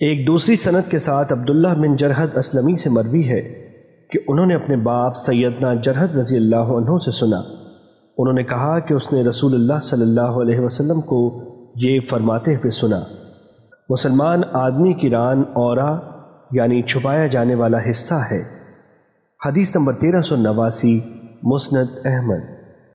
ایک دوسری صنعت کے ساتھ عبداللہ بن جرحد اسلمی سے مروی ہے کہ انہوں نے اپنے باپ سیدنا جرحد رضی اللہ عنہ سے سنا۔ انہوں نے کہا کہ اس نے رسول اللہ صلی اللہ علیہ وسلم کو یہ فرماتے ہوئے سنا۔ مسلمان آدمی کی ران اورا یعنی چھپایا جانے والا حصہ ہے۔ حدیث نمبر تیرہ سو نواسی، مسند احمد۔